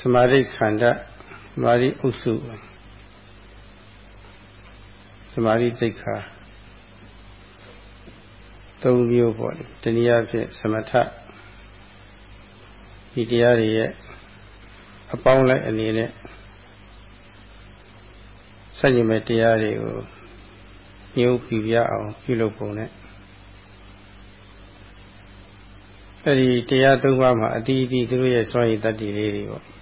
စမာဓိခန္ဓာစမာဓိဥစုစမာဓိစိတ်ခါသုံးမျိုးပေါ့လေတနည်းအားဖြင့်သမထဒီတရားတွေရဲ့အပေါင်းလိုက်အနေနဲ့စัจ jin မဲ့တရားတွေကိုညှို့ပြပြအောင်ပြုလုပ်ပုံနဲ့အဲ့ဒီတရားသုံးပါးမှာအတီးအတီးသူတို့ရဲ့စွမ်းရည်တတ္တိလေးတွေပေါ့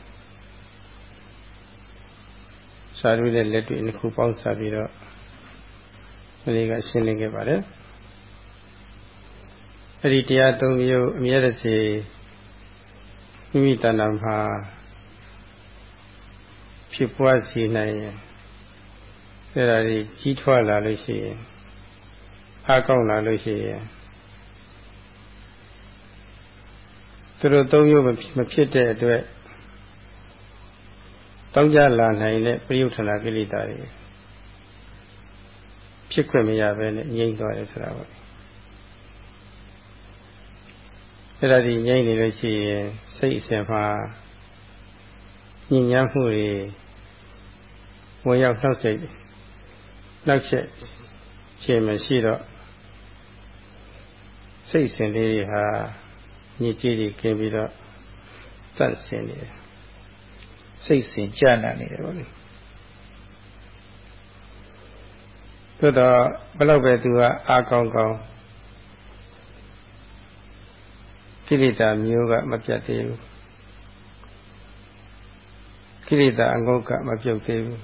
စာရုတဲ့လက်တွေနှစ်ခုပေါင်းစပ်ပြီးတော့ဒီကရှင်းလင်းခဲ့ပါတယ်အဲ့ဒီတရားသုံးမျိုးအမြဲတစေမိမိတဏ္ဍာမှာဖြစ်ပွားစေနိုင်ရင်အဲ့ဒါကြီးကြီးထွားလာလို့ရှိရင်အားကောင်းလာလို့ရှိရင်သူတို့သုံးမျိုးမဖြစ်တဲ့အတွက် တောင်းကြလာနိုင်တဲ့ပရိယုထနာကိလေသာတွေဖြစ်ခွင့်မရဘဲနဲ့ငြိမ့်သွားတယ်ဆိုတာပေါ့အဲ့ဒါဒီငြိမ့်နေလို့ရှိရင်စိတ်အစဉ်မှာညဉ့်ညမ်းမှုတွေဝင်ရောက်နှောက်စိတ်နောက်ချက်ခြင်းမရှိတော့စိတ်စဉ်လေးတွေဟာညစ်ကြေးတွေကင်းပြီးတော့သတ်ဆင်နေတယ် စိတ်စဉ်ကြနာနေတယ်ဗောလေသို့တော့ဘလောက်ပဲသူကအာကောင်းကောင်းကိလေသာမျိုးကမပြတ်သေးဘူးကိလေသာအငုတ်ကမပြုတ်သေးဘူး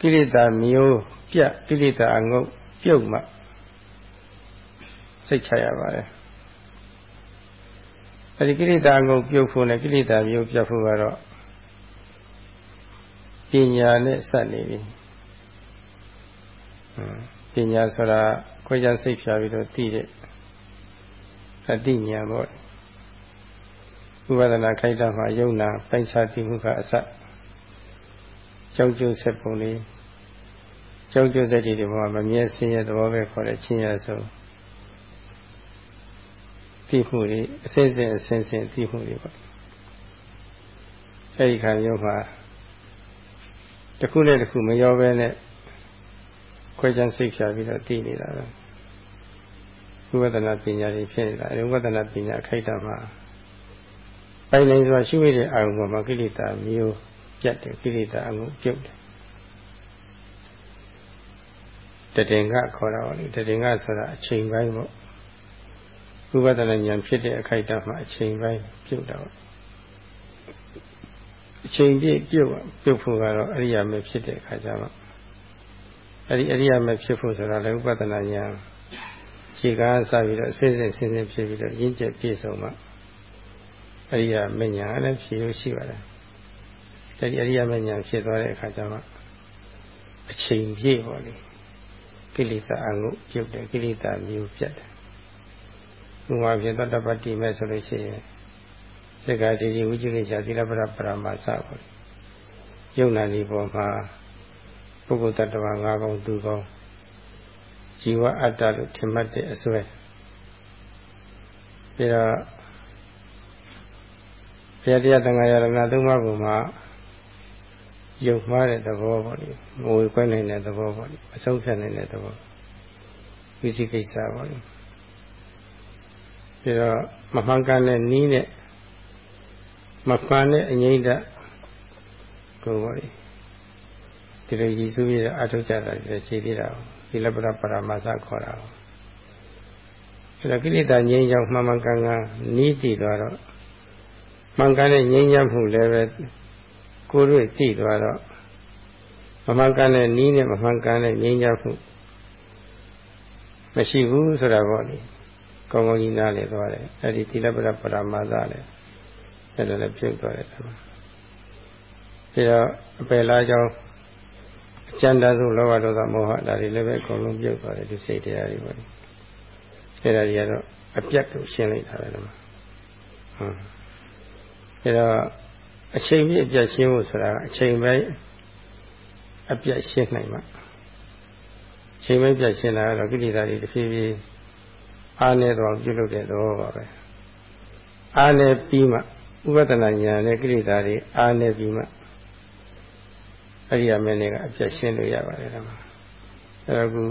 ကိလေသာမျိုးပြတ်ကိလေသာအငုတ်ပြုတ်မှစိတ်ချရပါတယ် အဲဒီကိလေသာအငုတ်ပြုတ်ဖို့နဲ့ကိလေသာမျိုးပြတ်ဖို့ကတော့ပညာနဲ့စပ်နေပြီပညာဆိုတာခွဲခြားစိတ်ဖြာပြီးတော့သိတဲ့အတိညာပေါ့ဥပဒနာခိုက်တာမှာယုံနာပိုင်းခြားသိမှုကအစကြောင်းကျိုးဆက်ပုံလေးကြောင်းကျိုးဆက်တွေမှာမမြဲဆင်းရဲသဘောပဲခေါ်တဲ့ချင်းရဆုံး သိမှုတွေအစစ်စစ်အစင်းစင်းသိမှုတွေပေါ့အဲဒီခါမျိုးမှာတစ်ခုနဲ့တစ်ခုမရောဘဲနဲ့ခွဲခြားစိတ်ဖြာပြီးတော့သိနေတာပဲဝိပဿနာပညာတွေဖြစ်နေတာအဲဒီဝိပဿနာပညာခိုက်တာမှာပိုင်နိုင်စွာရှိမိတဲ့အာရုံပေါ်မှာကိလေသာမျိုးပြတ်တယ်ကိလေသာအမှုပြုတ်တယ်တတင်ကခေါ်တာပါလေတတင်ကဆိုတာအချိန်ပိုင်းပေါ့ ဝိပဿနာဉာဏ်ဖြစ်တဲ့အခိုက်အတန့်မှာအချိန်ပိုင်းပြုတ်တာပေါ့အချိန်ပြည့်ပြုတ်ပြုတ်ဖို့ကတော့အရိယာမေဖြစ်တဲ့အခါကျတော့အဲ့ဒီအရိယာမေဖြစ်ဖို့ဆိုတာလည်းဥပဒနာဉာဏ်ခြေကားစပြီးတော့အစစ်စစ်ဆင်းဆင်းဖြစ်ပြီးတော့ရင့်ကျက်ပြည့်စုံမှအရိယာမညာလည်းဖြေလို့ရှိပါတယ်။အဲဒီအရိယာမညာဖြစ်သွားတဲ့အခါကျမှအချိန်ပြည့်ပါလေကိလေသာအငုပြုတ်တယ်ကိလေသာမျိုးပြတ်တယ်။ ဥပမာဖြင့်သတ္တပတ္တိမဲ့ဆိုလို့ရှိရင်စက္ကာတိဝိจิကိချာသီလပရပရမစပါလေ။ယုံနာဒီပေါ်မှာပုဂ္ဂိုလ်တ attva ငါးကောင်သူကောင်ဇီဝအတ္တလို့ထင်မှတ်တဲ့အစွဲပြီးတော့ဘုရားတရားသံဃာရဏသုံးပါးပုံမှာယုံမှားတဲ့သဘောပေါ့လေငိုကွဲနိုင်တဲ့သဘောပေါ့လေအဆုံးဖြတ်နိုင်တဲ့သဘောဝိသိကိစ္စပေါ့လေ ပြီးတော့မမှန်ကန်တဲ့နီးနဲ့မမှန်တဲ့အငိမ့်တကိုပေါ့လေဒီလိုရည်စူးပြီးတော့အထုတ်ကြတာရှိသေးတာသီလပရပရမသခေါ်တာအဲဒါကိလေသာငြိမ်းချမ်းမှန်မှန်ကန်ကန်နီးတည်သွားတော့မှန်ကန်တဲ့ငြိမ်းချမ်းမှုလည်းပဲကိုယ်တို့သိသွားတော့မမှန်ကန်တဲ့နီးနဲ့မမှန်ကန်တဲ့ငြိမ်းချမ်းမှုမရှိဘူးဆိုတာပေါ့လေ ကောင်းကောင်းကြီးနားလည်သွားတယ်အဲ့ဒီသီလပရပရမသလည်းအဲ့ဒါလည်းပြုတ်သွားတယ်ပြီးတော့အပယ်လားကြောင့်အကျဉ်းတဆုံးလောဘဒေါသမောဟဒါတွေလည်းပဲအကုန်လုံးပြုတ်သွားတယ်ဒီစိတ်တရားတွေပေါ့လေအဲ့ဒါတွေကတော့အပြတ်ကိုရှင်းလိုက်တာပဲလို့ဟုတ်အဲ့တော့အချိန်ပြည့်အပြတ်ရှင်းဖို့ဆိုတာအချိန်ပဲအပြတ်ရှင်းနိုင်မှာအချိန်ပဲပြတ်ရှင်းတာကတော့ကိလေသာတွေတစ်ဖြည်းဖြည်း အားနေတော့ပြုလုပ်တဲ့သဘောပါပဲအားနေပြီးမှဥပဒနာဉာဏ်နဲ့ကိလေသာတွေအားနေပြီးမှအရိယာမင်းတွေကအပြတ်ရှင်းလို့ရပါတယ်ကွာအဲ့တော့ခု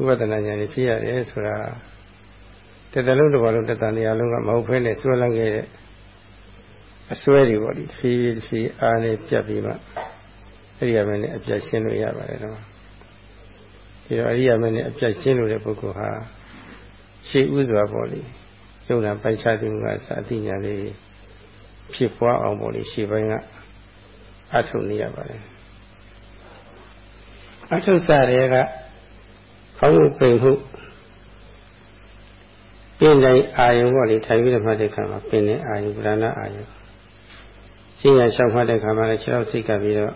ဥပဒနာဉာဏ်တွေဖြစ်ရတယ်ဆိုတာတတလုံးတစ်ပါးလုံးတတန်တရားလုံးကမဟုတ်ဖဲနဲ့စွဲလန်းခဲ့တဲ့အစွဲတွေပေါ့ဒီဖြည်းဖြည်းအားနေပြတ်ပြီးမှအရိယာမင်းနဲ့အပြတ်ရှင်းလို့ရပါတယ်ကွာဒီတော့အရိယာမင်းနဲ့အပြတ်ရှင်းလို့တဲ့ပုဂ္ဂိုလ်ဟာ ရှေးဥစွာပေါ့လေယုံနာပိုက်ခြားသူကစာအသိဉာဏ်လေးဖြစ်ပွားအောင်ပေါ့လေရှေးပိုင်းကအထုနေရပါတယ်အထုစတဲ့ကခေါင်းပိန်မှုပင်တိုင်းအာယုံပေါ့လေထိုင်ပြီးတော့မှတ်တဲ့ခါမှာပင်တဲ့အာယုံဗရဏအာယုံရှင်းရလျှောက်မှတ်တဲ့ခါမှာလည်းခြေထောက်စိတ်ကပြီးတော့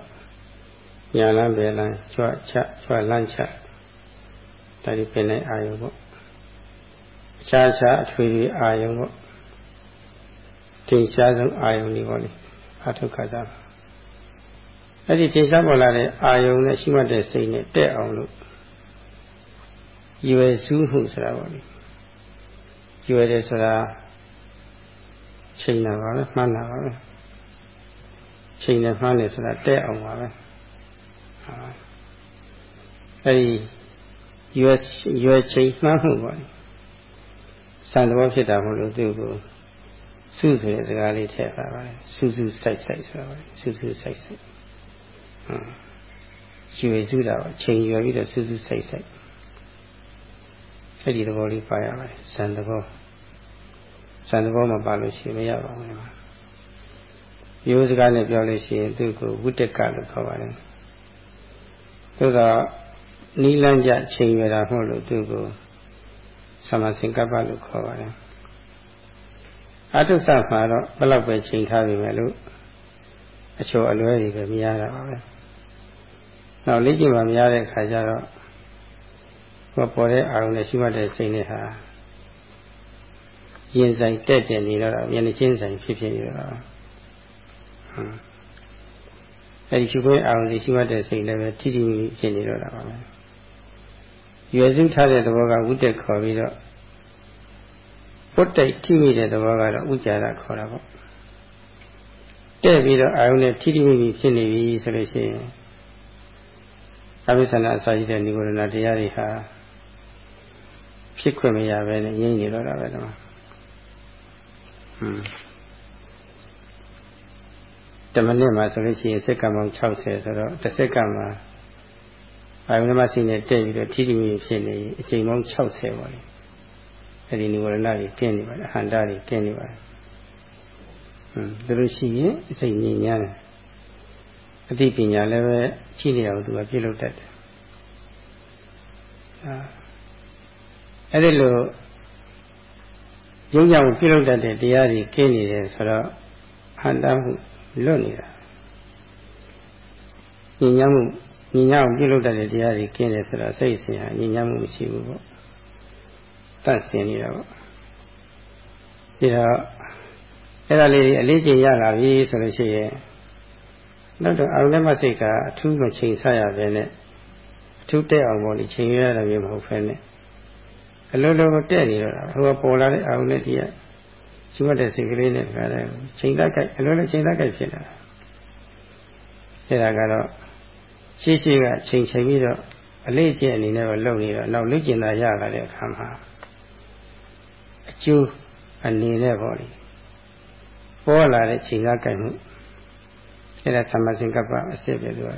ညာလန်းပဲလန်းချွတ်ချချွတ်လန်းချဒါဒီပင်တဲ့အာယုံပေါ့အ ခြားခြားအထွေထွေအာယုံပေါ့တင်ရှားဆုံးအာယုံတွေပေါ့လေအထုခါတာအဲ့ဒီတင်ရှားပေါ်လာတဲ့အာယုံနဲ့ရှိမှတ်တဲ့စိတ်နဲ့တက်အောင်လို့ရွယ်စုမှုဆိုတာပေါ့လေရွယ်တယ်ဆိုတာချိန်တာပါပဲမှန်းတာပါပဲချိန်နဲ့မှန်းတယ်ဆိုတာတက်အောင်ပါပဲအဲ့ဒီရွယ်ရွယ်ချိန်မှန်းမှုပေါ့ စံတော်ဖြစ်တာမဟုတ်လို့သူ့ကိုစုဆိုတဲ့စကားလေးထည့်ပါပါတယ်စုစုစိုက်စိုက်ဆိုတာပါစုစုစိုက်စိုက်ဟမ်ရွယ်စုတာပါချိန်ရွယ်ပြီးတော့စုစုစိုက်စိုက်အဲ့ဒီသဘောလေးပါရပါတယ်စံသဘောစံသဘောမှာပါလို့ရှိရင်မရပါဘူးရိုးစကားနဲ့ပြောလို့ရှိရင်သူ့ကိုဝိတ္တကလို့ခေါ်ပါတယ်သို့တော့နီလန်းကြချိန်ရတာမဟုတ်လို့သူ့ကို သမစင်ကပ္ပလို့ခေါ်ပါတယ်အထုဆမှာတော့ဘယ်လောက်ပဲချိန်ထားပြီမဲ့လို့အချို့အလွဲတွေပဲမရတာပါပဲနောက်လေ့ကျင့်မှမရတဲ့အခါကျတော့ဟောပေါ်တဲ့အာရုံနဲ့ရှိမှတ်တဲ့စိတ်နဲ့ဟာရင်ဆိုင်တက်တယ်နေတော့မျက်နှာချင်းဆိုင်ဖြစ်ဖြစ်နေတော့အဲဒီရှိခွင့်အာရုံလေးရှိမှတ်တဲ့စိတ်လည်းပဲထိထိမိမိဖြစ်နေတော့တာပါပဲ ရွယ်စုထားတဲ့သဘောကဝိတက်ခေါ်ပြီးတော့ပုတ်တိုက်ထိမိတဲ့သဘောကတော့ဥကြရခေါ်တာပေါ့တဲ့ပြီးတော့အာရုံနဲ့ထိထိမိမိဖြစ်နေပြီဆိုလို့ရှိရင်အဘိသနာအစာရှိတဲ့និဝရဏတရားတွေဟာဖြစ်ခွင့်မရပဲနဲ့ငြိမ့်နေတော့တာပဲဒီမှာဟွန်းတမနစ်မှာဆိုလို့ရှိရင်စက္ကန့်ပေါင်း60ဆိုတော့တစ်စက္ကန့်မှာ အာယုန်မရှိနဲ့တက်ပြီးတော့ထိတိမိဖြစ်နေအချိန်ပေါင်း60ပါလေအဲ့ဒီនិဝရဏကြီးကျင်းနေပါတယ်အဟန္တာကြီးကျင်းနေပါတယ်ဟွန်းဒါလို့ရှိရင်အစိတ်ငြိမ်ညာတယ်အသိပညာလည်းပဲရှိနေအောင်သူကပြုလုပ်တတ်တယ်အဲ့ဒီလိုရုပ်ကြောင့်ပြုလုပ်တတ်တဲ့တရားတွေကျင်းနေတယ်ဆိုတော့ဟန္တာမှုလွတ်နေတာဉာဏ်ညမှု ဉာဏ်ညအောင်ပြုလုပ်တတ်တဲ့တရားတွေကျင်းတယ်ဆိုတော့စိတ်ဆင်ဟာဉာဏ်ညမှုမရှိဘူးပေါ့တတ်ဆင်နေတာပေါ့ဒီတော့အဲ့ဒါလေးအလေးကျင့်ရလာပြီဆိုလို့ရှိရင်နောက်တော့အာရုံနဲ့မစိတ်ကအထူးမချိန်ဆရပဲနဲ့အထူးတက်အောင်ပေါ့လေချိန်ရတာမျိုးမဟုတ်ဖ ೇನೆ အလုံးလုံးတက်နေတော့ဟိုကပေါ်လာတဲ့အာရုံနဲ့ဒီကရှိမှတ်တဲ့စိတ်ကလေးနဲ့ခါတယ်ချိန်တတ်ကြိုက်အလုံးလုံးချိန်တတ်ကြိုက်ဖြစ်လာအဲ့ဒါကတော့ ရှိရှိကချိန်ချိန်ပြီးတော့အလေးကျင့်အနေနဲ့တော့လုပ်နေတော့နောက်လေ့ကျင့်တာရလာတဲ့အခါမှာအကျိုးအနေနဲ့ပေါ့လေပေါ်လာတဲ့ချိန်သားကြိုက်မှုအဲ့ဒါသမစင်ကပ္ပအစစ်ပဲလို့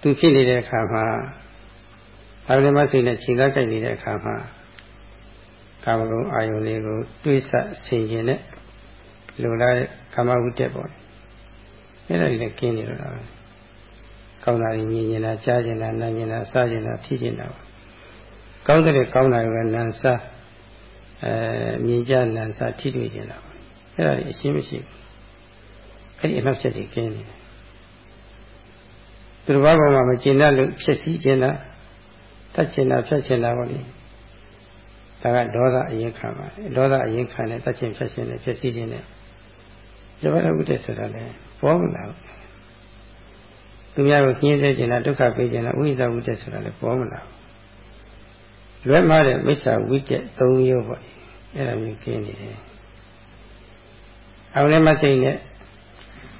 သူဖြစ်နေတဲ့အခါမှာအာရုံမစိတ်နဲ့ချိန်သားကြိုက်နေတဲ့အခါမှာကာမဂုဏ်အာယုန်လေးကိုတွေးဆဆင်ခြင်တဲ့လိုလားတဲ့ကာမဝိတ္တပေါ့အဲ့ဒါကြီးလည်းကျင်းနေတော့တာပဲ ကောင်းတာကြီးမြင်နေတာကြားနေတာနားနေတာစားနေတာထိနေတာပေါ့ကောင်းတဲ့ကောင်းတာကနန်စားအဲမြင်ကြနန်စားထိတွေ့နေတာပေါ့အဲ့ဒါကြီးအရှင်းမရှိဘူးအဲ့ဒီအနောက်ချက်တွေကျင်းနေတယ်သူတစ်ပါးပေါ်မှာမကျင်တတ်လို့ဖြစ်စီကျင်တာတတ်ကျင်တာဖြတ်ကျင်တာပေါ့လေဒါကဒေါသအရင်ခံပါတယ်ဒေါသအရင်ခံတဲ့တတ်ကျင်ဖြတ်ကျင်တဲ့ဖြစ်စီခြင်းနဲ့ဇဝရဝိတ္တဆိုတာလည်းပေါ်မလာဘူး သူများကိုညှင်းဆဲကျင်တာဒုက္ခပေးကျင်တာဝိဇ္ဇဝိတ္တဆိုတာလည်းပေါ်မလာဘူးလွဲမှားတဲ့မိစ္ဆာဝိတ္တ၃မျိုးပေါ့အဲ့ဒါမျိုးကျင်းနေတယ်အောင်လည်းမစိတ်နဲ့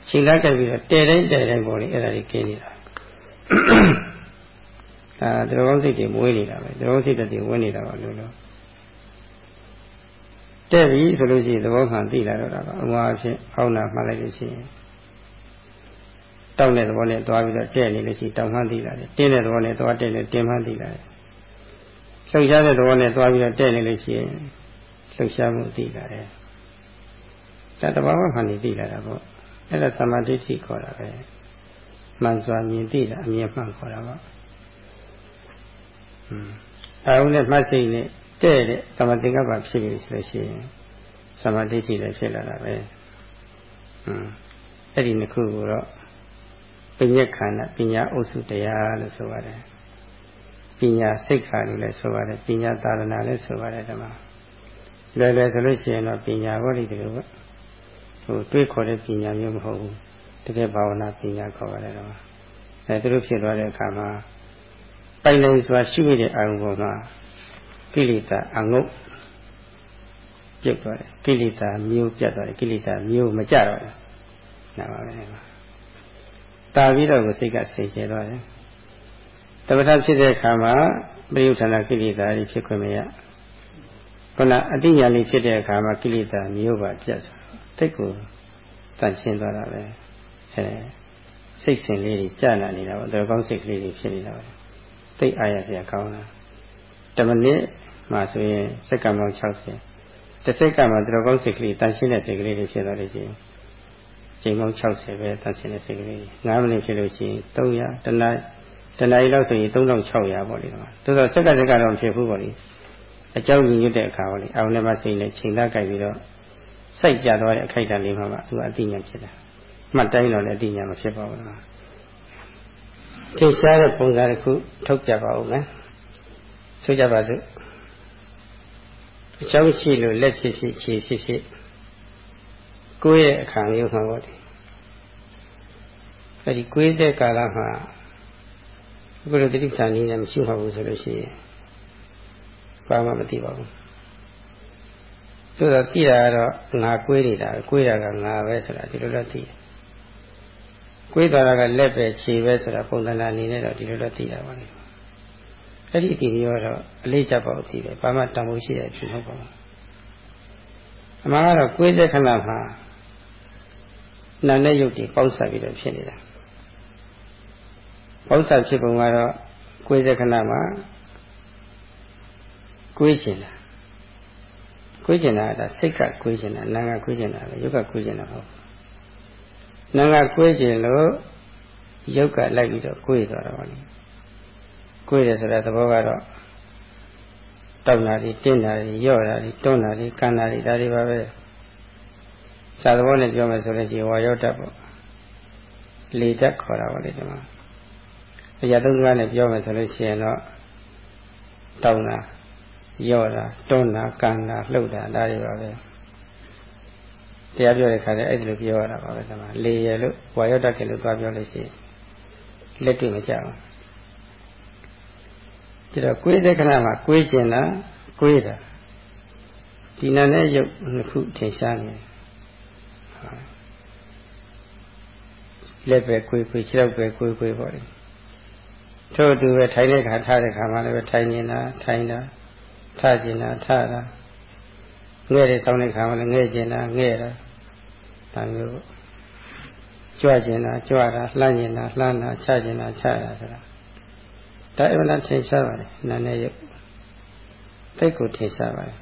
ချိန်လက်ကပ်ပြီးတော့တဲတိုင်းတဲတိုင်းပေါ်လေအဲ့ဒါကြီးกินနေတာဒါတရောင်းစိတ်တွေမွေးနေတာပဲတရောင်းစိတ်တွေဝင်နေတာပါလို့လို့တဲ့ပြီဆိုလို့ရှိရင်သဘောခံသိလာတော့တာပါအမှားအဖြစ်အောင်းတာမှတ်လိုက်လို့ရှိရင် တောက်တဲ့သဘောနဲ့သွားပြီးတော့ကျဲ့နေလို့ရှိတောက်မှန်းသိလာတယ်တင်းတဲ့သဘောနဲ့သွားတဲ့လည်းတင်းမှန်းသိလာတယ်လှုပ်ရှားတဲ့သဘောနဲ့သွားပြီးတော့တဲ့နေလို့ရှိရင်လှုပ်ရှားမှုသိလာတယ်ဒါတဘာဝခံနေသိလာတာပေါ့အဲ့ဒါသမာဓိရှိခေါ်တာပဲမှန်စွာမြင်သိတာအမြင်မှန်ခေါ်တာပေါ့အာယုနဲ့မှတ်စိတ်နဲ့တဲ့တဲ့သမာဓိကပ္ပဖြစ်ပြီဆိုလို့ရှိရင်သမာဓိရှိလည်းဖြစ်လာတာပဲအင်းအဲ့ဒီနှစ်ခုကိုတော့ ပညာခန္ဓာပညာအုပ်စုတရားလို့ဆိုပါတယ်ပညာစိတ်ခါလို့လည်းဆိုပါတယ်ပညာသာသနာလည်းဆိုပါတယ်ဓမ္မလွယ်လွယ်ဆိုလို့ရှိရင်တော့ပညာဘောဓိတည်းပေါ့ဟိုတွေးခေါ်တဲ့ပညာမျိုးမဟုတ်ဘူးတကယ်ဘာဝနာပညာခေါ်ပါတယ်ဓမ္မအဲသူတို့ဖြစ်သွားတဲ့အခါမှာပိုင်နိုင်စွာရှိမိတဲ့အာရုံပေါ်မှာကိလေသာအငုတ်ပြတ်သွားတယ်ကိလေသာမျိုးပြတ်သွားတယ်ကိလေသာမျိုးမကြတော့ဘူးနားပါပဲ တာပြီးတော့ကိုစိတ်ကစိတ်ကျသွားတယ်တပ္ပထဖြစ်တဲ့အခါမှာပရိယုဌာဏကိလေသာတွေဖြစ်ခွင့်မရခုနအတိညာလေးဖြစ်တဲ့အခါမှာကိလေသာမျိုးပါပြတ်သွားတိတ်ကိုတန့်ရှင်းသွားတာပဲအဲစိတ်စဉ်လေးတွေကြာလာနေတာပေါ့တော်ကောင်းစိတ်ကလေးတွေဖြစ်နေတာပဲတိတ်အားရစရာကောင်းတာတမနစ်မှဆိုရင်စက္ကန့်ပေါင်း60တစ်စက္ကန့်မှာတော်ကောင်းစိတ်ကလေးတန့်ရှင်းတဲ့စိတ်ကလေးတွေဖြစ်သွားလို့ရှိရင် ချိန်ပေါင်း60ပဲတန့်ရှင်းတဲ့စိတ်ကလေး9မိနစ်ဖြစ်လို့ရှိရင်300တနားတနားရီလောက်ဆိုရင်3600ပေါ့လေဒီမှာသို့သောစက္ကန့်စက္ကန့်တော့ဖြစ်ဘူးပေါ့လေအကြောင်းညွှတ်တဲ့အခါပေါ့လေအောင်လည်းမစိတ်နဲ့ချိန်သားကြိုက်ပြီးတော့စိုက်ကြသွားတဲ့အခိုက်အတန့်လေးမှမှသူအတိညာဖြစ်တာမှတ်တိုင်းတော့လည်းအတိညာမဖြစ်ပါဘူးလားထင်ရှားတဲ့ပုံစံတစ်ခုထုတ်ပြပါဦးမယ်ဆိုကြပါစို့အကြောင်းရှိလို့လက်ဖြစ်ဖြစ်ခြေဖြစ်ဖြစ်ကိုယ့်ရဲ့အခါမျိုးမှာပေါ့ဒီ အဲဒီကိုယ်တဲ့ကာလမှာအခုလိုတိဋ္ဌာန်နည်းနဲ့မရှိပါဘူးဆိုလို့ရှိရင်ဘာမှမသိပါဘူးဆိုတော့သိတာကတော့ငါကွေးနေတာကွေးတာကငါပဲဆိုတာဒီလိုတော့သိတယ်ကွေးသွားတာကလက်ပဲခြေပဲဆိုတာပုံသဏ္ဍာန်အနေနဲ့တော့ဒီလိုတော့သိတာပါလေအဲ့ဒီအတီမျိုးတော့အလေးချက်ပေါ့သိတယ်ဘာမှတန်ဖိုးရှိတဲ့အဖြစ်မဟုတ်ပါဘူးအမှန်ကတော့ကွေးတဲ့ခဏမှာနာနဲ့ရုပ်တွေပေါင်းစပ်ပြီးတော့ဖြစ်နေတာ ပေါင်းစပ်ဖြစ်ပုံကတော့ကွေးတဲ့ခဏမှာကွေးချင်တာကွေးကျင်တာကစိတ်ကကွေးကျင်တာနာကကွေးကျင်တာပဲယုတ်ကကွေးကျင်တာဟုတ်နာကကွေးကျင်လို့ယုတ်ကလိုက်ပြီးတော့ကွေးသွားတာပါလေကွေးတယ်ဆိုတဲ့သဘောကတော့တောက်တာတွေတင်းတာတွေယော့တာတွေတွန်းတာတွေကန်တာတွေဒါတွေပါပဲစာသဘောနဲ့ပြောမယ်ဆိုလို့ရှိရင်ဝါယောတတ်ပေါ့လေတတ်ခေါ်တာပါလေဒီမှာ အရာသုံးပါးနဲ့ပြောမယ်ဆိုလို့ရှိရင်တော့တောင်းတာယော့တာတွန်းတာကန်တာလှုပ်တာဒါတွေပါပဲတရားပြောတဲ့ခါကျအဲ့ဒီလိုပြောရတာပါပဲဒီမှာလေရလို့ဝါယောတတ်တယ်လို့သွားပြောလို့ရှိရင်လက်တွေ့မကြဘူးဒီတော့ကိုယ်စိတ်ခဏမှာကိုယ်ကျင်တာကိုယ်တာဒီနာနဲ့ရုပ်နှစ်ခုထင်ရှားနေတယ်လက်ပဲကိုယ်ကိုယ်ခြေထောက်ပဲကိုယ်ကိုယ်ပေါ့လေ ထို့အတူပဲထိုင်တဲ့ခါထားတဲ့ခါမှလည်းပဲထိုင်နေတာထိုင်တာထကျင်တာထတာငဲ့တဲ့ဆောင်းတဲ့ခါမှလည်းငဲ့ကျင်တာငဲ့တာဒါမျိုးကြွကျင်တာကြွတာလှမ်းကျင်တာလှမ်းတာချကျင်တာချတာဆိုတာဒါအမှန်ထင်ရှားပါတယ်နာနဲ့ရုပ်တိတ်ကိုထင်ရှားပါတယ်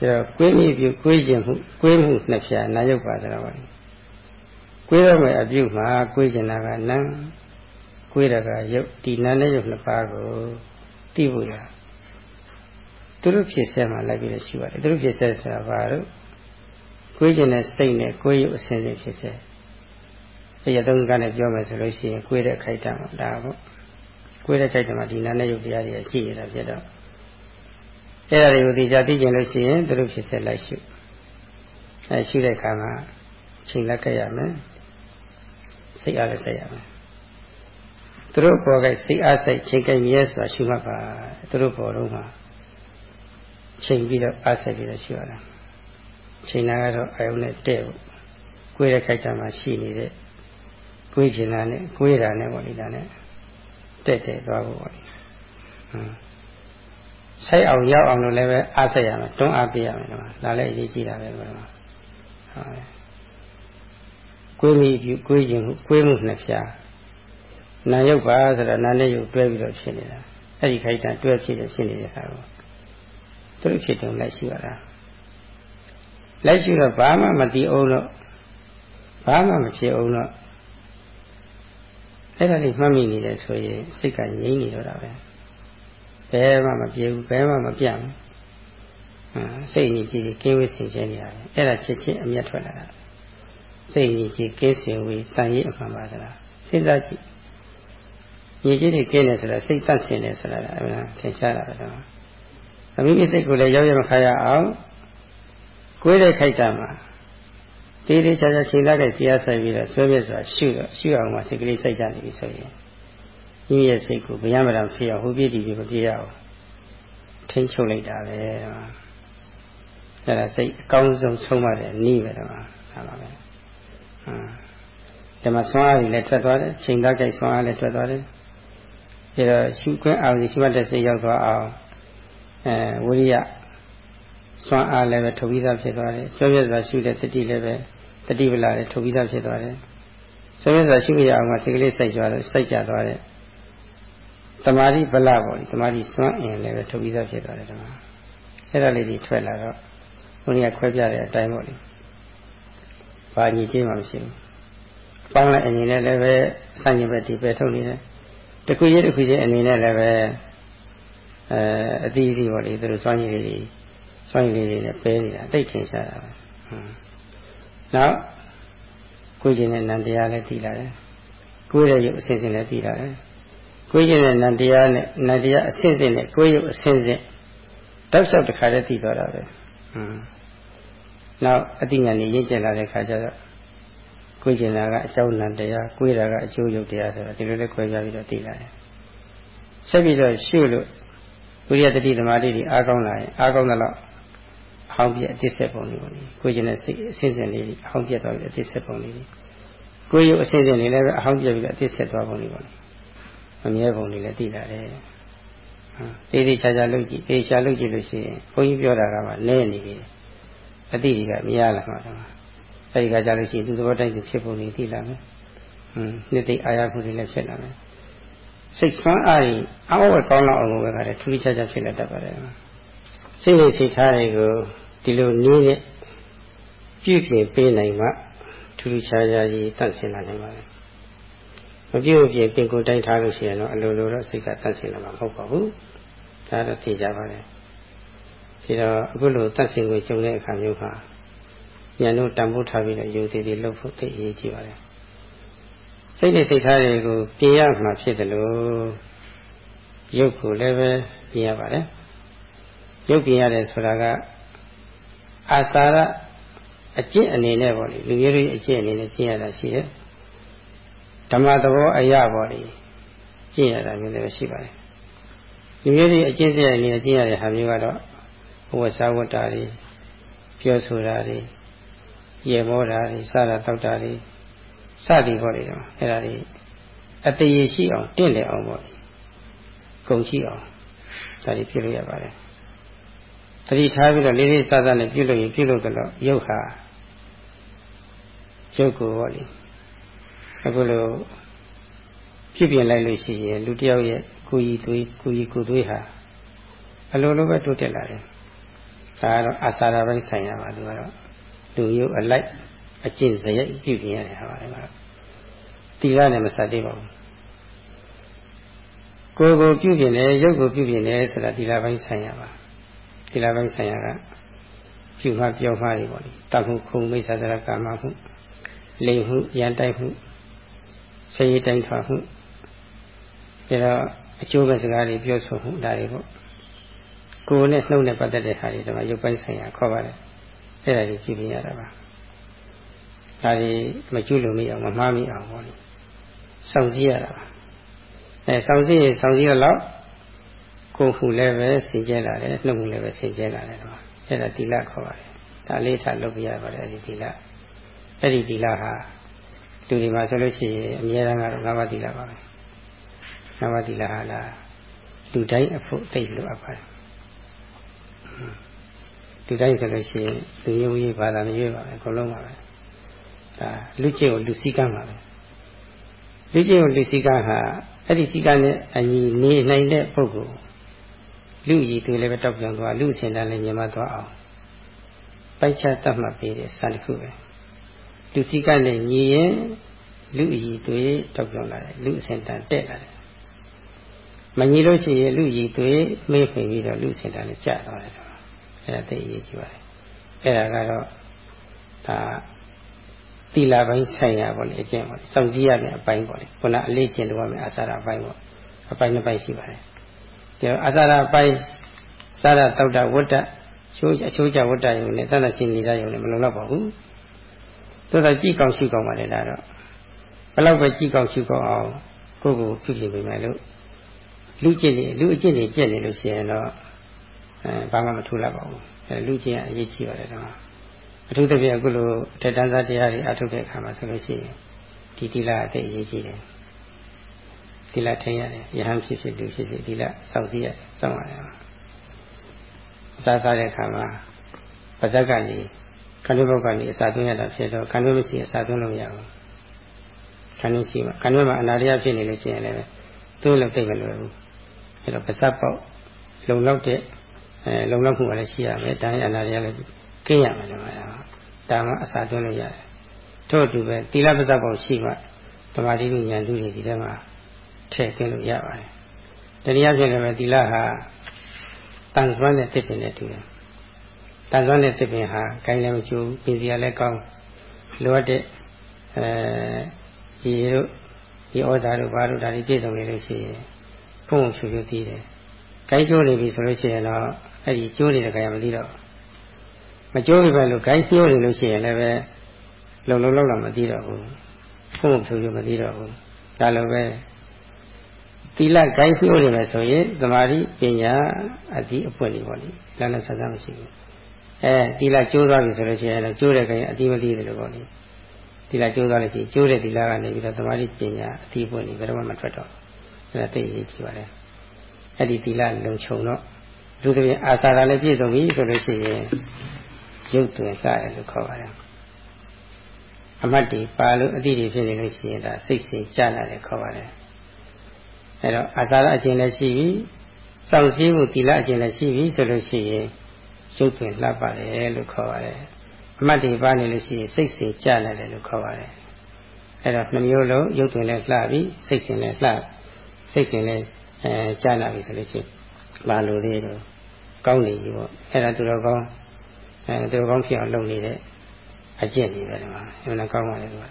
ဒါကွေးမိပြုကွေးကျင်မှုကွေးမှုနှစ်ဖြာနာယုတ်ပါဆိုတာပါကွေးရမယ်အပြုမှာကွေးကျင်တာကနံ ကွေးတာကရုပ်ဒီနာနဲ့ရုပ်နှစ်ပါးကိုသိဖို့ရသူတို့ဖြစ်ဆဲမှာလိုက်ပြီးရှိပါတယ်သူတို့ဖြစ်ဆဲဆိုတာဘာလို့ကိုယ်ကျင်တဲ့စိတ်နဲ့ကိုယ်ရုပ်အစဉ်စဉ်ဖြစ်ဆဲအဲ့ရသုံးကနဲ့ပြောမယ်ဆိုလို့ရှိရင်ကိုယ်တဲ့ခိုက်တာမှာဒါပေါ့ကိုယ်တဲ့ခိုက်တာမှာဒီနာနဲ့ရုပ်တရားတွေရှိနေတာဖြစ်တော့အဲ့ဒါတွေကိုသိကြသိကျင်လို့ရှိရင်သူတို့ဖြစ်ဆဲလိုက်ရှုအဲရှုတဲ့အခါမှာချိန်လက်ကရမယ်စိတ်အားလည်းဆက်ရမယ် သူတို့ပေါ်ကစိတ်အားစိတ်ချိန်ကြိုက်မြဲဆိုတာရှုမှတ်ပါသူတို့ပေါ်တော့မှာချိန်ပြီးတော့အားဆက်ပြီးတော့ရှိရတာချိန်နာကတော့အယုံနဲ့တဲ့ဖို့ကိုယ်တဲ့ခိုက်တာမှာရှိနေတဲ့ကိုယ်ချင်တာနဲ့ကိုယ်တာနဲ့ပေါ့လေဒါနဲ့တက်တက်သွားဖို့ပေါ့လေဟမ်ဆိုင်အောင်ရောက်အောင်လို့လည်းပဲအားဆက်ရမယ်တွန်းအားပေးရမယ်ကွာဒါလည်းအရေးကြီးတာပဲကွာဟုတ်ကိုယ်မိကိုယ်ရင်ကိုယ်မှုနှစ်ဖြာ နာယုတ်ပါဆိုတော့နာနဲ့ယုတ်တွဲပြီးတော့ဖြစ်နေတာအဲ့ဒီခိုက်တံတွဲဖြစ်ရဖြစ်နေတဲ့အခါကိုသူတို့ဖြစ်တယ်လိုက်ရှိရတာလိုက်ရှိတော့ဘာမှမသိအောင်တော့ဘာမှမဖြစ်အောင်တော့အဲ့ဒါလေးမှတ်မိနေတယ်ဆိုရင်စိတ်ကငြိမ့်နေတော့တာပဲဘယ်မှမပြေဘူးဘယ်မှမပြတ်ဘူးစိတ်ကြီးကြီးကင်းဝေးစင်ကြနေတာပဲအဲ့ဒါချစ်ချင်းအမျက်ထွက်လာတာစိတ်ကြီးကြီးကင်းစင်ဝေးတန်ရေးအမှန်ပါသလားစဉ်းစားကြည့် ညီကြီးတွေကင်းတယ်ဆိုတာစိတ်တန့်စင်တယ်ဆိုတာအမှန်ထင်ရှားတာပဲတော့အမိမိစိတ်ကိုလည်းရောက်ရမခါရအောင်ကိုယ်တဲ့ခိုက်တာမှာတေးသေးချာချာချိန်လိုက်တဲ့ဆရာဆိုင်ပြီးတော့ဆွဲပြဆိုတာရှုတော့ရှုအောင်မှစိတ်ကလေးစိုက်ကြနေပြီဆိုရင်ညီရဲ့စိတ်ကိုဗျာမတံဖြစ်အောင်ဟိုပြည့်တည်ပြီးမပြေရအောင်ထိန်းချုပ်လိုက်တာပဲအဲ့ဒါစိတ်အကောင်းဆုံးဆုံးမတဲ့နည်းပဲတော့ဟာပါပဲဒီမှာဆွမ်းအားတွေလည်းထွက်သွားတယ်ချိန်သားကြိုက်ဆွမ်းအားလည်းထွက်သွားတယ် ဒါတော့ရှုခွင့်အောင်ရှုမှတ်တဲ့စိတ်ရောက်သွားအောင်အဲဝိရိယဆွမ်းအားလည်းပဲထုတ်ပြီးသားဖြစ်သွားတယ်ဆွဲပြစွာရှုတဲ့တတိလည်းပဲတတိပလာလည်းထုတ်ပြီးသားဖြစ်သွားတယ်ဆွဲပြစွာရှုရအောင်ကစိတ်ကလေးစိုက်ကြွားစိုက်ကြသွားတယ်တမာတိပလပေါ့လေတမာတိစွမ်းအင်လည်းပဲထုတ်ပြီးသားဖြစ်သွားတယ်ဒီမှာအဲ့ဒါလေးတွေထွက်လာတော့ဘုရားခွဲပြတဲ့အတိုင်းပေါ့လေဘာညီချင်းမှမရှိဘူးအပေါင်းလိုက်အနေနဲ့လည်းပဲစัญญဘက်ဒီပဲထုတ်နေတယ် တခုရေးတခုရေးအနေနဲ့လည်းပဲအဲအသီးသီးပေါ့လေသူတို့စွမ်းရည်လေးတွေစွမ်းရည်လေးတွေနဲ့ပဲနေတာအတိတ်ထင်ရှားတာပဲနောက်ကိုယ်ကျင်တဲ့နန္တရားလည်းသိလာတယ်ကိုယ်ရဲ့ရုပ်အစဉ်စဉ်လည်းသိလာတယ်ကိုယ်ကျင်တဲ့နန္တရားနဲ့နန္တရားအစဉ်စဉ်နဲ့ကိုယ်ရုပ်အစဉ်စဉ်တောက်လျှောက်တစ်ခါတည်းသိသွားတာပဲနောက်အတိညာဏ်ကြီးရင့်ကျက်လာတဲ့ခါကျတော့ ကိုယ်ကျင်တာကအကြောင်းနံတရားကိုယ်တာကအကျိုးရုပ်တရားဆိုတော့ဒီလိုလေးခွဲခြားပြီးတော့သိလာတယ်ဆက်ပြီးတော့ရှုလို့ဝိရိယတတိသမာဓိတွေအားကောင်းလာရင်အားကောင်းတဲ့လောက်အဟောင်းပြအတိဆက်ပုံလေးပေါ့လေကိုယ်ကျင်တဲ့စိတ်အစဉ်စဉ်လေးအဟောင်းပြသွားပြီးအတိဆက်ပုံလေးကိုယ်ရုပ်အစဉ်စဉ်လေးလည်းပဲအဟောင်းပြပြီးတော့အတိဆက်သွားပုံလေးပေါ့လေမမြဲပုံလေးလည်းသိလာတယ်တေးသေးချာချာလုပ်ကြည့်တေးချာလုပ်ကြည့်လို့ရှိရင်ဘုန်းကြီးပြောတာကမှလဲနေပြီအတိတွေကမရလာမှာတော့ အဲဒီကကြလို့ရှိရင်သူသဘောတိုက်သူဖြစ်ပုံလေးသိလာမယ်ဟွန်းနှစ်သိအာရခုတွေလည်းဖြစ်လာမယ်စိတ်ဆွမ်းအားကြီးအဝတ်ကောင်းလောက်အောင်ပဲကလည်းထူးခြားခြားဖြစ်လာတတ်ပါတယ်စိတ်နဲ့စိတ်ထားတွေကိုဒီလိုနည်းနဲ့ပြုပြင်ပေးနိုင်မှထူးခြားခြားကြီးတတ်ဆင်လာနိုင်ပါတယ်မပြုတ်ပြင်ပင်ကိုတိုင်းထားလို့ရှိရင်တော့အလိုလိုတော့စိတ်ကတတ်ဆင်လာမှာမဟုတ်ပါဘူးဒါတော့သိကြပါလေဒီတော့အခုလိုတတ်ဆင်ကိုကြုံတဲ့အခါမျိုးမှာ ဉာဏ်တို့တန်ဖိုးထားပြီးတော့ယုံတည်တည်လုပ်ဖို့သိအရေးကြီးပါတယ်စိတ်နဲ့စိတ်ထားတွေကိုပြင်ရမှာဖြစ်တယ်လို့ရုပ်ကိုလည်းပဲပြင်ရပါတယ်ရုပ်ပြင်ရတယ်ဆိုတာကအာစာရအကျင့်အနေနဲ့ပေါ့လေလူမျိုးတွေအကျင့်အနေနဲ့ကျင့်ရတာရှိတယ်ဓမ္မသဘောအရာပေါ့လေကျင့်ရတာမျိုးလည်းရှိပါတယ်လူမျိုးတွေအကျင့်စရအနေနဲ့ကျင့်ရတဲ့ဟာမျိုးကတော့ဘဝစာဝတ္တာတွေပြောဆိုတာတွေ ရေမောတာတွေစတာတောက်တာတွေစသည်ပေါ့လေတော့အဲ့ဒါတွေအတရေရှိအောင်တင့်တယ်အောင်ပေါ့ဂုံရှိအောင်ဒါတွေပြုလို့ရပါတယ်တတိထားပြီးတော့လေးလေးစားစားနဲ့ပြုလို့ရင်ပြုလို့တော့ရုပ်ဟာရုပ်ကိုပေါ့လေအခုလိုဖြစ်ပြင်လိုက်လို့ရှိရင်လူတယောက်ရဲ့ကိုယ်ကြီးသွေးကိုယ်ကြီးကိုယ်သွေးဟာအလိုလိုပဲတိုးတက်လာတယ်ဒါကတော့အာစာရပိုင်းဆိုင်ရပါသူကတော့ လူမျိုးအလိုက်အကျင့်စရိုက်ပြုပြင်ရတယ်ဟာပါတယ်ကတော့တီလာနဲ့မစသေးပါဘူးကိုယ်ကိုပြုပြင်တယ်ရုပ်ကိုပြုပြင်တယ်ဆိုတာတီလာပိုင်းဆိုင်ရပါတီလာပိုင်းဆိုင်ရကပြုမှပြောမှတွေပေါ့လေတခုခုမိစ္ဆာစရကာမမှုလိမ်မှုရန်တိုက်မှုဆေးတိုင်းထွာမှုဒါတော့အကျိုးပဲစကားတွေပြောဆိုမှုဒါတွေပေါ့ကိုယ်နဲ့နှုတ်နဲ့ပတ်သက်တဲ့ဟာတွေဒီမှာရုပ်ပိုင်းဆိုင်ရာခေါ်ပါတယ် အဲ့ဒါကြီးကြည့်ပြရတာပါဒါတွေမကျွလို့မရအောင်မမှားမိအောင်ပေါ့လေစောင့်ကြည့်ရတာပါအဲစောင့်ကြည့်ရင်စောင့်ကြည့်ရတော့ကိုယ်ခုလည်းပဲစင်ကြဲလာတယ်နှုတ်မှုလည်းပဲစင်ကြဲလာတယ်တော့အဲ့ဒါတိလခေါ်ပါတယ်ဒါလေးထားလုပ်ပြရပါတယ်အဲ့ဒီသီလအဲ့ဒီသီလဟာလူတွေမှာဆိုလို့ရှိရင်အများအားကတော့ငါးပါးသီလပါပဲငါးပါးသီလဟာလားလူတိုင်းအဖို့သိလို့အပ်ပါတယ် လူတိုင်းဆိုလို့ရှိရင်လူမျိုးကြီးဘာသာမရွေးပါပဲအကုန်လုံးပါပဲဒါလူကျင့်ကိုလူစည်းကမ်းပါပဲလူကျင့်ကိုလူစည်းကမ်းဟာအဲ့ဒီစည်းကမ်းနဲ့အညီနေနိုင်တဲ့ပုဂ္ဂိုလ်လူရည်တွေလည်းပဲတောက်ပြောင်သွားလူစင်တန်းလည်းမြင်မသွားအောင်ပိုက်ချတတ်မှတ်ပေးတဲ့စံတစ်ခုပဲလူစည်းကမ်းနဲ့ညီရင်လူရည်တွေတောက်ပြောင်လာတယ်လူစင်တန်းတက်လာတယ်မညီလို့ရှိရင်လူရည်တွေမေးဖိပြီးတော့လူစင်တန်းလည်းကျသွားတယ် အဲ့ဒါသိအရေးကြီးပါတယ်အဲ့ဒါကတော့ဒါသီလပိုင်းဆိုင်ရာပေါ့လေအကျင့်ပေါ့လေစောင့်စည်းရတဲ့အပိုင်းပေါ့လေခုနအလေးကျင့်လို့ရမယ်အစာရအပိုင်းပေါ့အပိုင်းနှစ်ပိုင်းရှိပါတယ်ဒီအစာရအပိုင်းစာရတောက်တာဝတ္တချိုးအချိုးကြဝတ္တယုံနဲ့တဏ္ဍရှင်နေတာယုံနဲ့မလုံလောက်ပါဘူးသို့တော့ကြည့်ကောင်းရှုကောင်းပါလေဒါတော့ဘယ်လောက်ပဲကြည့်ကောင်းရှုကောင်းအောင်ကိုယ့်ကိုပြုပြင်ပေးမယ်လို့လူကျင့်နေလူအကျင့်တွေပြည့်နေလို့ရှိရင်တော့ အဲဘာမှမထူလာပါဘူးအဲလူကျင့်အရေးကြီးပါတယ်တော့အထူးသဖြင့်အခုလိုအထက်တန်းသားတရားတွေအထုတ်တဲ့အခါမှာဆိုလို့ရှိရင်ဒီတိလအသိအရေးကြီးတယ်တိလထိုင်ရတယ်ယဟန်ဖြစ်ဖြစ်လူဖြစ်ဖြစ်တိလစောင့်စည်းရစောင့်ရတယ်အစားစားတဲ့အခါမှာပါဇက်ကနေခန္ဓာဘုတ်ကနေအစာသွင်းရတာဖြစ်တော့ခန္ဓာမရှိအစာသွင်းလို့မရဘူးခန္ဓာရှိမှခန္ဓာမှာအနာတရားဖြစ်နေလို့ရှိရင်လည်းသွင်းလို့သိမလွယ်ဘူးအဲတော့ပါဇက်ပေါက်လုံလောက်တဲ့ အဲလုံလောက်မှုကလည်းရှိရမယ်ဒါနဲ့အနာတရားလည်းကင်းရမယ်လို့ပြောတာဒါမှအစာသွင်းလို့ရတယ်ထို့အတူပဲသီလပစ္စပေါက်ရှိမှသမာဓိဉာဏ်ဓုတွေဒီထဲမှာထည့်သွင်းလို့ရပါတယ်တရားဖြစ်လည်းပဲသီလဟာတန်ဆွမ်းတဲ့တစ်ပင်နဲ့တူတယ်တန်ဆွမ်းတဲ့တစ်ပင်ဟာခိုင်းလည်းမကျိုးပြင်စရာလည်းကောင်းလိုအပ်တဲ့အဲရေတို့ဒီဩဇာတို့ဘာတို့ဒါတွေပြည့်စုံနေလို့ရှိရင်ဖုံးဖုံဖြူဖြူတည်တယ်။ ခိုင်းကျိုးနေပြီဆိုလို့ရှိရင်တော့အဲ့ဒီကျိုးနေတဲ့ခါရမသိတော့မကျိုးပြီပဲလို့ခိုင်းကျိုးနေလို့ရှိရင်လည်းပဲလုံလုံလောက်လောက်မသိတော့ဘူး။ဖုံးဖုံဖြူဖြူမသိတော့ဘူး။ဒါလိုပဲသီလဂိုင်းကျိုးနေမယ်ဆိုရင်သမာဓိပညာအတိအပွင့်နေပါလိမ့်။လမ်းနဲ့ဆက်ဆက်မရှိဘူး။အဲသီလကျိုးသွားပြီဆိုလို့ရှိရင်တော့ကျိုးတဲ့ခိုင်းအတိမသိတယ်လို့ပေါ့လေ။သီလကျိုးသွားလို့ရှိရင်ကျိုးတဲ့သီလကနေပြီးတော့သမာဓိပညာအတိအပွင့်နေဘယ်တော့မှမထွက်တော့။အဲဒါသိရေးကြည့်ပါလေ။ အဲ့ဒီသီလလုံခြုံတော့သူတပည့်အာစာကလည်းပြည့်စုံပြီဆိုလို့ရှိရင်ရုပ်သွင်းကြတယ်လို့ခေါ်ပါတယ်။အမတ်တီပါလို့အတိတွေဖြစ်နေလို့ရှိရင်ဒါစိတ်စဉ်ကြလာတယ်ခေါ်ပါတယ်။အဲတော့အာစာရအကျင့်လည်းရှိပြီ။စောင့်စည်းမှုသီလအကျင့်လည်းရှိပြီဆိုလို့ရှိရင်ရုပ်သွင်းလှပ်ပါတယ်လို့ခေါ်ပါတယ်။အမတ်တီပါနေလို့ရှိရင်စိတ်စဉ်ကြလာတယ်လို့ခေါ်ပါတယ်။အဲတော့နှမျိုးလုံးရုပ်သွင်းလည်းလှပြီစိတ်စဉ်လည်းလှစိတ်စဉ်လည်း အဲကြလာပြီဆိုလို့ရှိရင်ဘာလို့သေးတော့ကောင်းနေပြီပေါ့အဲ့ဒါသူတော်ကောင်းအဲသူတော်ကောင်းဖြစ်အောင်လုပ်နေတဲ့အကျင့်တွေပဲဒီမှာအမှန်ကောင်းပါလေသူက